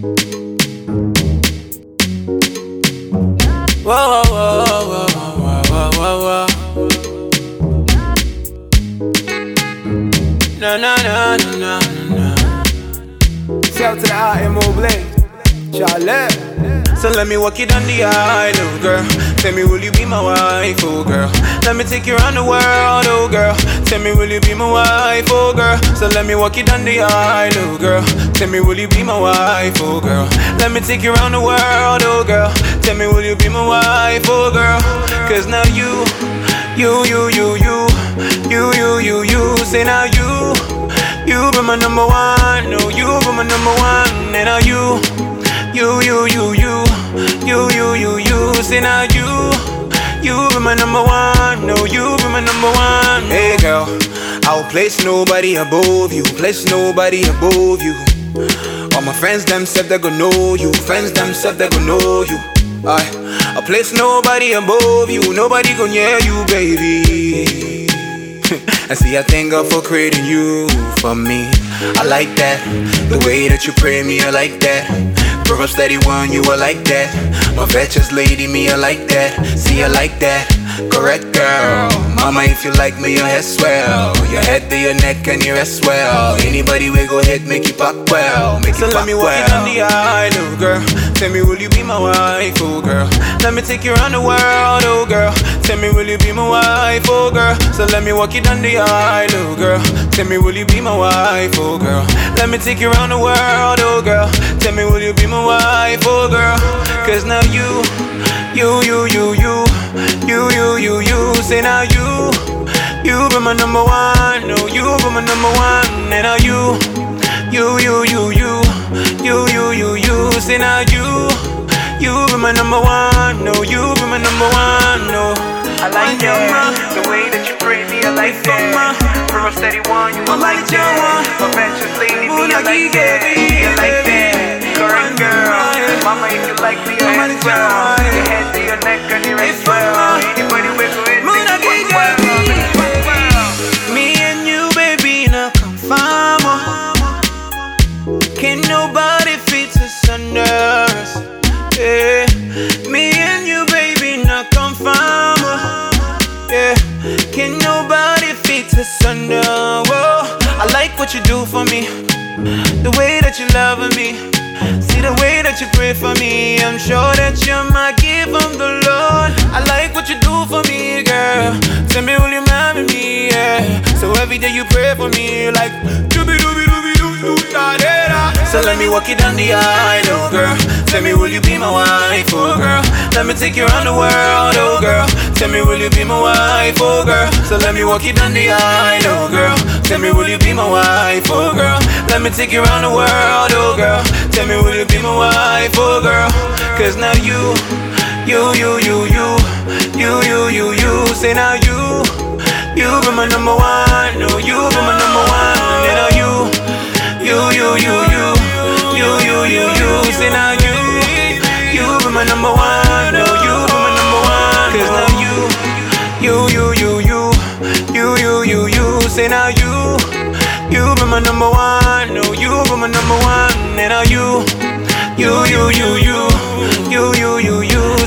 Whoa, whoa, whoa, whoa, whoa, whoa, whoa. Na na na na na na. Shout to the IMO Blade. Charlotte. So let me walk you down the aisle, oh girl. Tell me, will you be my wife, oh girl? Let me take you around the world, oh. Tell me, will you be my wife, oh girl? So let me walk you down the aisle, oh girl. Tell me, will you be my wife, oh girl? Let me take you around the world, oh girl. Tell me, will you be my wife, oh girl? Cause now you, you, you, you, you, you, you, you, you, say now you, you be my number one, no, you be my number one, and now you. You, you, you, you, you, you, you, you. Say now be my number one. No, you be my number one. Hey girl, I'll place nobody above you. Place nobody above you. All my friends themselves they gonna know you. Friends themselves they gonna know you. I, I place nobody above you. Nobody gonna hear you, baby. I see, I thank God for creating you for me. I like that. The way that you pray me, I like that. Grow up steady one, you are like that. My veterans lady, me, I like that. See, I like that. Correct girl. Mama, if you like me, your head swell. Your head to your neck and your rest well. Anybody we go ahead, make you pop well. Make So you let me walk well. you down the aisle, oh girl. Tell me, will you be my wife, oh girl? Let me take you around the world, oh girl. Tell me, will you be my wife, oh girl? So let me walk you down the aisle, oh girl. Tell me, will you be my wife, oh girl? Let me take you around the world, oh girl. Tell me, will you be my wife, oh girl? Cause now you, you, you, you, you, you, you, you, you, say now you, you be my number one, no, you be my number one, and now you, you, you, you, you, you, you, you, you, say now you, you be my number one, no, you be my number one, no. I like that. The way that you pray me, I like that. From steady one, you I like that. Lady, me, I like that. I like that. Correct girl. Mama, if you like me, I as well. Your head to your neck and your as well. Anybody wiggle it, make it work well. It. Me and you, baby, now confirm. Can nobody fit us under us? Yeah. Can nobody fit us under? Whoa. I like what you do for me. The way that you love me. See the way that you pray for me. I'm sure that you're my gift from the Lord. I like what you do for me, girl. Tell me, will you marry me? Yeah. So every day you pray for me, like dooby dooby dooby doo da da. So let me walk you down the aisle, oh girl. Tell me, will you be my wife, oh? Let me take you around the world, oh girl. Tell me, will you be my wife, oh girl? So let me walk you down the aisle, oh girl. Tell me, will you be my wife, oh girl? Let me take you around the world, oh girl. Tell me, will you be my wife, oh girl? Cause now you, you, you, you, you, you, you, you, you, say now you, you be my number one, no, you be my number one, and now you, you, you, you, you, you, you, you, you, say now you, you be my number one, you be my number one, no, you be my number one, and now you, you, you, you, you, you, you, you, you, you,